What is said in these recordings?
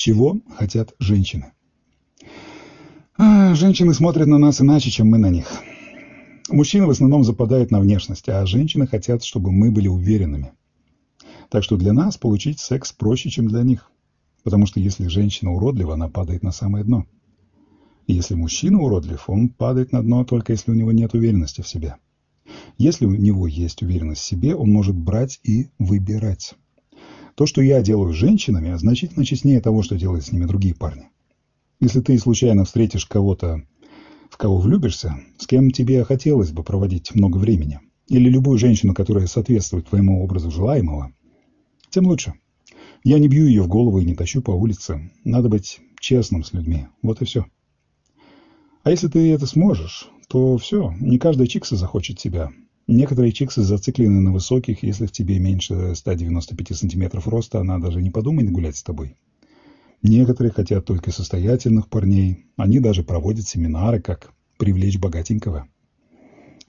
Чего хотят женщины? А, женщины смотрят на нас иначе, чем мы на них. Мужчины в основном западают на внешность, а женщины хотят, чтобы мы были уверенными. Так что для нас получить секс проще, чем для них. Потому что если женщина уродлива, она падает на самое дно. Если мужчина уродлив, он падает на дно только если у него нет уверенности в себе. Если у него есть уверенность в себе, он может брать и выбирать. То, что я делаю с женщинами, значительно честнее того, что делают с ними другие парни. Если ты случайно встретишь кого-то, в кого влюбишься, с кем тебе хотелось бы проводить много времени, или любую женщину, которая соответствует твоему образу желаемого, тем лучше. Я не бью ее в голову и не тащу по улице. Надо быть честным с людьми. Вот и все. А если ты это сможешь, то все, не каждая чикса захочет тебя. Некоторые чиксы зациклены на высоких, если в тебе меньше 195 сантиметров роста, она даже не подумает гулять с тобой. Некоторые хотят только состоятельных парней, они даже проводят семинары, как привлечь богатенького.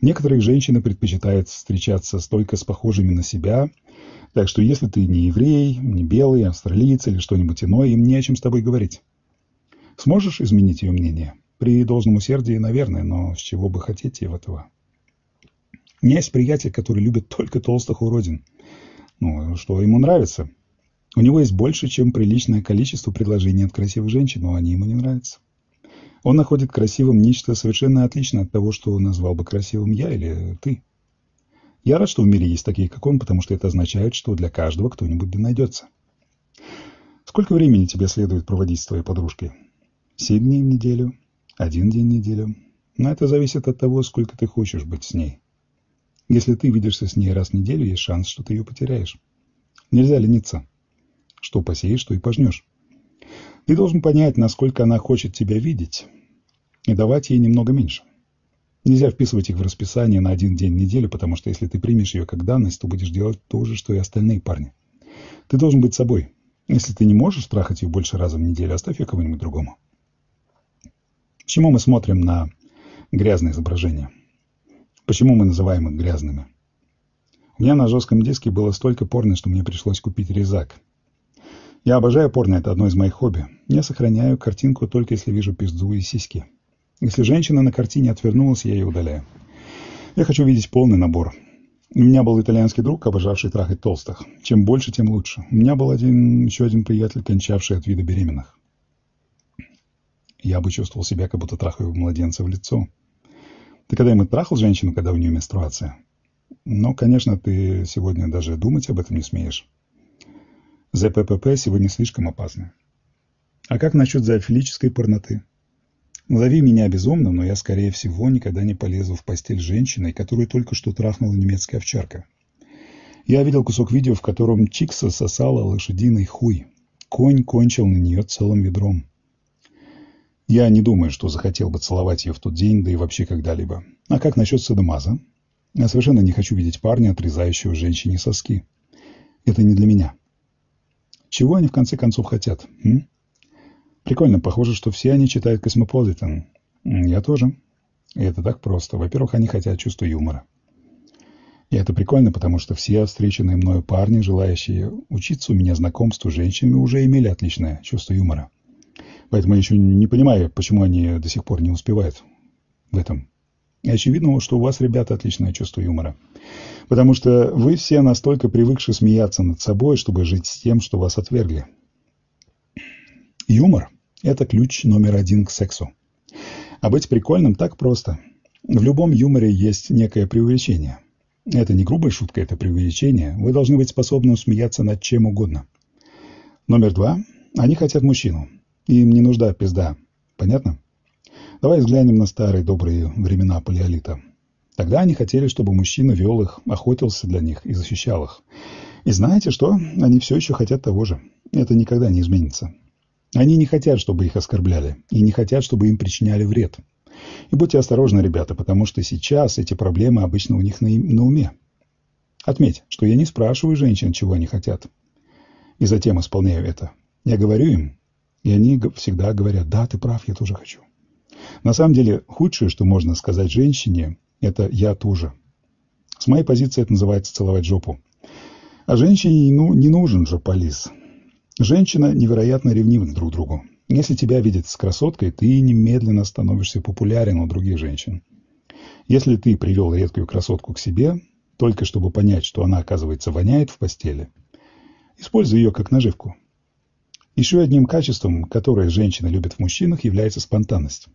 Некоторые женщины предпочитают встречаться только с похожими на себя, так что если ты не еврей, не белый, австралиец или что-нибудь иное, им не о чем с тобой говорить. Сможешь изменить ее мнение? При должном усердии, наверное, но с чего бы хотеть в этого? У меня есть приятель, который любит только толстых уродин. Ну, что ему нравится. У него есть больше, чем приличное количество предложений от красивых женщин, но они ему не нравятся. Он находит красивым нечто совершенно отличное от того, что назвал бы красивым я или ты. Я рад, что в мире есть такие, как он, потому что это означает, что для каждого кто-нибудь найдется. Сколько времени тебе следует проводить с твоей подружкой? Семь дней в неделю? Один день в неделю? Но это зависит от того, сколько ты хочешь быть с ней. Если ты видишься с ней раз в неделю, есть шанс, что ты ее потеряешь. Нельзя лениться. Что посеешь, то и пожнешь. Ты должен понять, насколько она хочет тебя видеть, и давать ей немного меньше. Нельзя вписывать их в расписание на один день в неделю, потому что если ты примешь ее как данность, то будешь делать то же, что и остальные парни. Ты должен быть собой. Если ты не можешь трахать ее больше раза в неделю, оставь ее кому-нибудь другому. Почему мы смотрим на грязные изображения? Почему мы называем их грязными? У меня на жестком диске было столько порно, что мне пришлось купить резак. Я обожаю порно, это одно из моих хобби. Я сохраняю картинку только если вижу пизду и сиськи. Если женщина на картине отвернулась, я ее удаляю. Я хочу видеть полный набор. У меня был итальянский друг, обожавший трахать толстых. Чем больше, тем лучше. У меня был один, еще один приятель, кончавший от вида беременных. Я бы чувствовал себя, как будто трахаю младенца в лицо. Ты когда-нибудь трахал женщину, когда у нее менструация? Но, конечно, ты сегодня даже думать об этом не смеешь. ЗППП сегодня слишком опасно. А как насчет зоофилической порноты? Лови меня безумно, но я, скорее всего, никогда не полезу в постель женщиной, которую только что трахнула немецкая овчарка. Я видел кусок видео, в котором чикса сосала лошадиный хуй. Конь кончил на нее целым ведром. Я не думаю, что захотел бы целовать ее в тот день, да и вообще когда-либо. А как насчет садомаза? Я совершенно не хочу видеть парня, отрезающего женщине соски. Это не для меня. Чего они в конце концов хотят? М? Прикольно, похоже, что все они читают Космополитен. Я тоже. И это так просто. Во-первых, они хотят чувства юмора. И это прикольно, потому что все встреченные мною парни, желающие учиться у меня знакомству с женщинами, уже имели отличное чувство юмора. Поэтому я еще не понимаю, почему они до сих пор не успевают в этом. И очевидно, что у вас, ребята, отличное чувство юмора. Потому что вы все настолько привыкши смеяться над собой, чтобы жить с тем, что вас отвергли. Юмор – это ключ номер один к сексу. А быть прикольным так просто. В любом юморе есть некое преувеличение. Это не грубая шутка, это преувеличение. Вы должны быть способны смеяться над чем угодно. Номер два. Они хотят мужчину. Им не нужда пизда. Понятно? Давай взглянем на старые добрые времена палеолита. Тогда они хотели, чтобы мужчина вел их, охотился для них и защищал их. И знаете что? Они все еще хотят того же. Это никогда не изменится. Они не хотят, чтобы их оскорбляли, и не хотят, чтобы им причиняли вред. И будьте осторожны, ребята, потому что сейчас эти проблемы обычно у них на, на уме. Отметь, что я не спрашиваю женщин, чего они хотят. И затем исполняю это. Я говорю им, и они всегда говорят, да, ты прав, я тоже хочу. На самом деле, худшее, что можно сказать женщине, это «я тоже». С моей позиции это называется «целовать жопу». А женщине ну, не нужен же полис. Женщина невероятно ревнива друг к другу. Если тебя видят с красоткой, ты немедленно становишься популярен у других женщин. Если ты привел редкую красотку к себе, только чтобы понять, что она, оказывается, воняет в постели, используй ее как наживку. Еще одним качеством, которое женщины любят в мужчинах, является спонтанность.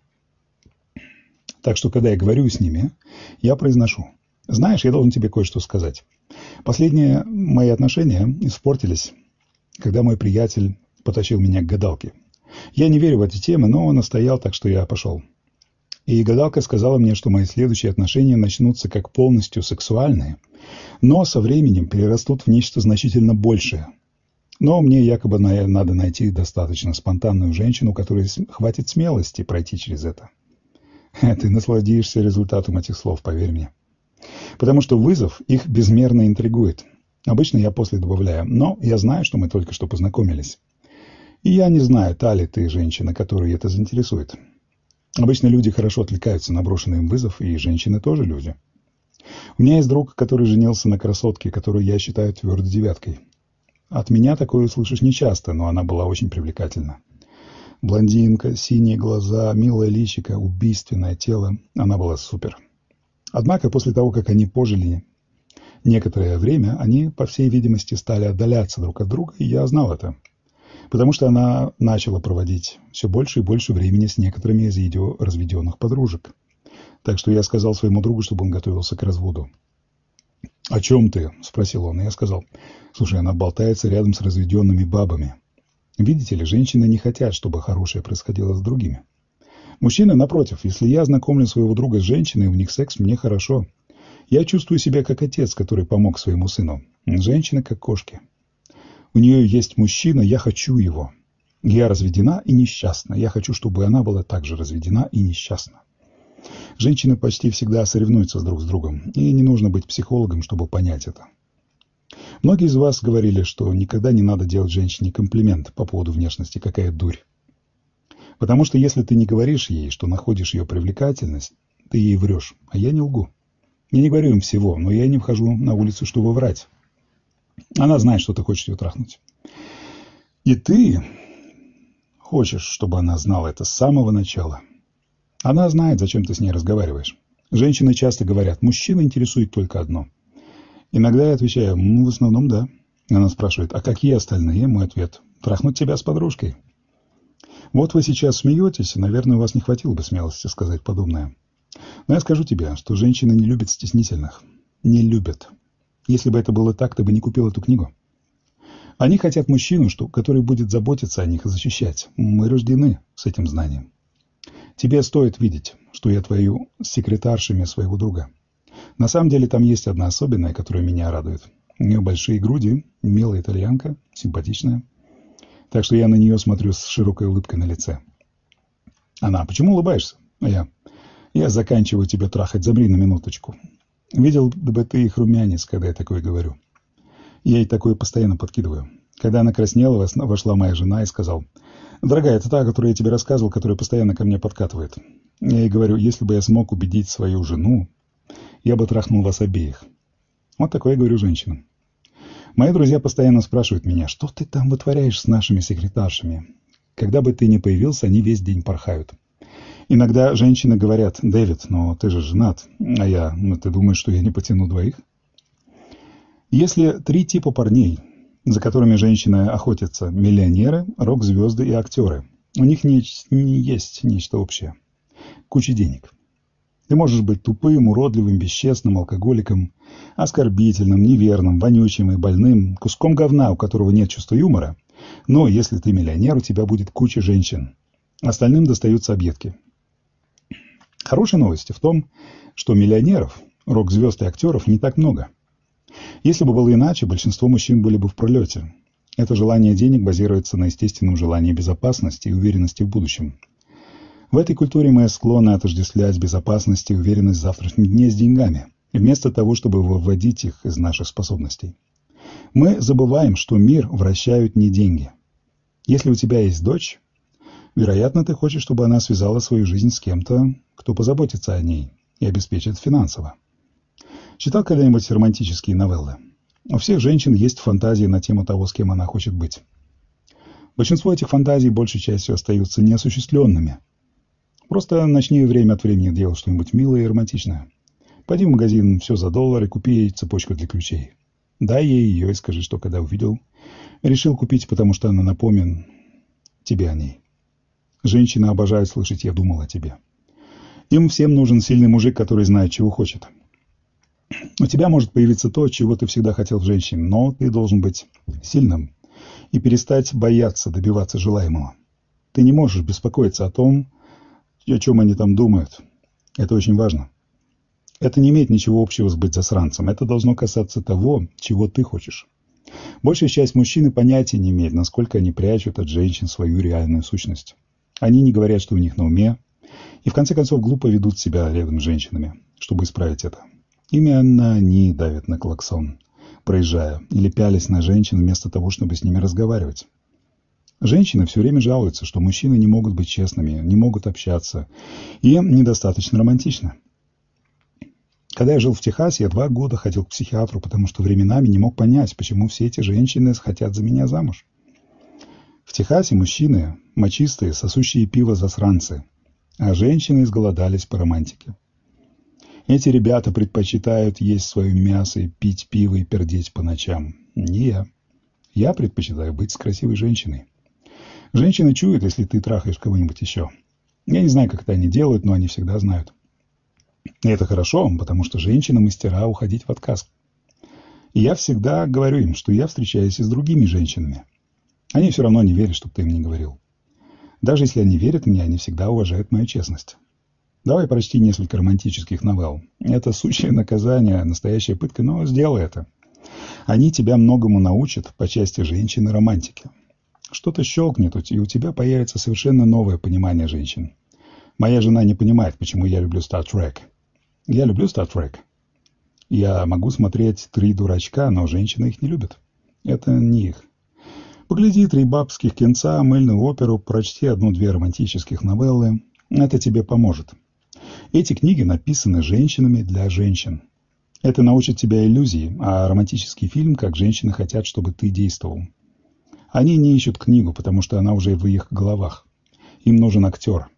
Так что, когда я говорю с ними, я произношу. Знаешь, я должен тебе кое-что сказать. Последние мои отношения испортились, когда мой приятель потащил меня к гадалке. Я не верю в эти темы, но он настоял, так что я пошел. И гадалка сказала мне, что мои следующие отношения начнутся как полностью сексуальные, но со временем перерастут в нечто значительно большее. Но мне якобы надо найти достаточно спонтанную женщину, которой хватит смелости пройти через это. Ты насладишься результатом этих слов, поверь мне. Потому что вызов их безмерно интригует. Обычно я после добавляю, но я знаю, что мы только что познакомились. И я не знаю, та ли ты женщина, которую это заинтересует. Обычно люди хорошо отвлекаются на брошенный им вызов, и женщины тоже люди. У меня есть друг, который женился на красотке, которую я считаю твердой девяткой. От меня такое услышишь нечасто, но она была очень привлекательна. Блондинка, синие глаза, милое личико, убийственное тело. Она была супер. Однако после того, как они пожили некоторое время, они, по всей видимости, стали отдаляться друг от друга, и я знал это. Потому что она начала проводить все больше и больше времени с некоторыми из ее разведенных подружек. Так что я сказал своему другу, чтобы он готовился к разводу. «О чем ты?» – спросил он. И я сказал, «Слушай, она болтается рядом с разведенными бабами. Видите ли, женщины не хотят, чтобы хорошее происходило с другими. Мужчины, напротив, если я знакомлю своего друга с женщиной, у них секс, мне хорошо. Я чувствую себя как отец, который помог своему сыну. Женщины как кошки. У нее есть мужчина, я хочу его. Я разведена и несчастна. Я хочу, чтобы она была также разведена и несчастна. Женщины почти всегда соревнуются друг с другом, и не нужно быть психологом, чтобы понять это. Многие из вас говорили, что никогда не надо делать женщине комплимент по поводу внешности, какая дурь. Потому что если ты не говоришь ей, что находишь ее привлекательность, ты ей врешь, а я не лгу. Я не говорю им всего, но я не вхожу на улицу, чтобы врать. Она знает, что ты хочешь ее трахнуть. И ты хочешь, чтобы она знала это с самого начала. Она знает, зачем ты с ней разговариваешь. Женщины часто говорят, мужчина интересует только одно. Иногда я отвечаю, ну, в основном, да. Она спрашивает, а какие остальные? Мой ответ, трахнуть тебя с подружкой. Вот вы сейчас смеетесь, наверное, у вас не хватило бы смелости сказать подобное. Но я скажу тебе, что женщины не любят стеснительных. Не любят. Если бы это было так, ты бы не купил эту книгу. Они хотят мужчину, что, который будет заботиться о них и защищать. Мы рождены с этим знанием. Тебе стоит видеть, что я твою секретаршами своего друга. На самом деле там есть одна особенная, которая меня радует. У нее большие груди, милая итальянка, симпатичная. Так что я на нее смотрю с широкой улыбкой на лице. Она, почему улыбаешься? А я, я заканчиваю тебя трахать, замри на минуточку. Видел бы ты их румянец, когда я такое говорю. Я ей такое постоянно подкидываю. Когда она краснела, вошла моя жена и сказал, «Дорогая, это та, которую я тебе рассказывал, которая постоянно ко мне подкатывает». Я ей говорю, если бы я смог убедить свою жену, я бы трахнул вас обеих. Вот такое я говорю женщинам. Мои друзья постоянно спрашивают меня, что ты там вытворяешь с нашими секретаршами? Когда бы ты ни появился, они весь день порхают. Иногда женщины говорят, Дэвид, но ты же женат. А я, ну ты думаешь, что я не потяну двоих? Если три типа парней, за которыми женщины охотятся, миллионеры, рок-звезды и актеры, у них не, не есть нечто общее. Куча денег. Ты можешь быть тупым, уродливым, бесчестным, алкоголиком, оскорбительным, неверным, вонючим и больным, куском говна, у которого нет чувства юмора. Но если ты миллионер, у тебя будет куча женщин. Остальным достаются объедки. Хорошие новости в том, что миллионеров, рок-звезд и актеров не так много. Если бы было иначе, большинство мужчин были бы в пролете. Это желание денег базируется на естественном желании безопасности и уверенности в будущем. В этой культуре мы склонны отождествлять безопасность и уверенность в завтрашнем дне с деньгами, вместо того, чтобы выводить их из наших способностей. Мы забываем, что мир вращают не деньги. Если у тебя есть дочь, вероятно, ты хочешь, чтобы она связала свою жизнь с кем-то, кто позаботится о ней и обеспечит финансово. Читал когда-нибудь романтические новеллы? У всех женщин есть фантазии на тему того, с кем она хочет быть. Большинство этих фантазий большей частью остаются неосуществленными. Просто начни время от времени делать что-нибудь милое и романтичное. Пойди в магазин «Все за доллар» и купи ей цепочку для ключей. Дай ей ее и скажи, что когда увидел, решил купить, потому что она напомнит тебе о ней. Женщины обожают слышать «я думал о тебе». Им всем нужен сильный мужик, который знает, чего хочет. У тебя может появиться то, чего ты всегда хотел в женщине, но ты должен быть сильным и перестать бояться добиваться желаемого. Ты не можешь беспокоиться о том, о чем они там думают. Это очень важно. Это не имеет ничего общего с быть засранцем. Это должно касаться того, чего ты хочешь. Большая часть мужчин и понятия не имеет, насколько они прячут от женщин свою реальную сущность. Они не говорят, что у них на уме, и в конце концов глупо ведут себя рядом с женщинами, чтобы исправить это. Именно они давят на клаксон, проезжая, или пялись на женщин вместо того, чтобы с ними разговаривать. Женщины все время жалуются, что мужчины не могут быть честными, не могут общаться и недостаточно романтичны. Когда я жил в Техасе, я два года ходил к психиатру, потому что временами не мог понять, почему все эти женщины хотят за меня замуж. В Техасе мужчины – мочистые, сосущие пиво засранцы, а женщины изголодались по романтике. Эти ребята предпочитают есть свое мясо и пить пиво и пердеть по ночам. Не я. Я предпочитаю быть с красивой женщиной. Женщины чуют, если ты трахаешь кого-нибудь еще. Я не знаю, как это они делают, но они всегда знают. И это хорошо, потому что женщины мастера уходить в отказ. И я всегда говорю им, что я встречаюсь и с другими женщинами. Они все равно не верят, чтобы ты им не говорил. Даже если они верят мне, они всегда уважают мою честность. Давай прочти несколько романтических новелл. Это сущее наказание, настоящая пытка, но сделай это. Они тебя многому научат по части женщины романтики. Что-то щелкнет, и у тебя появится совершенно новое понимание женщин. Моя жена не понимает, почему я люблю Star Trek. Я люблю Star Trek. Я могу смотреть «Три дурачка», но женщины их не любят. Это не их. Погляди «Три бабских кинца», мыльную оперу, прочти одну-две романтических новеллы. Это тебе поможет. Эти книги написаны женщинами для женщин. Это научит тебя иллюзии, а романтический фильм, как женщины хотят, чтобы ты действовал. Они не ищут книгу, потому что она уже в их головах. Им нужен актер.